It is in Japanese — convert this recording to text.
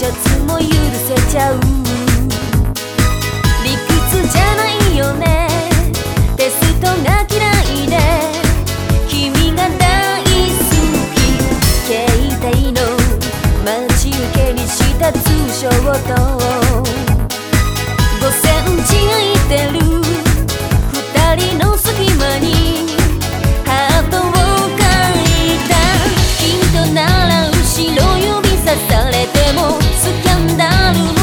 シャツも許せちゃう。理屈じゃないよね。テストが嫌いで。君が大好き。携帯の待ち受けにした通称と。love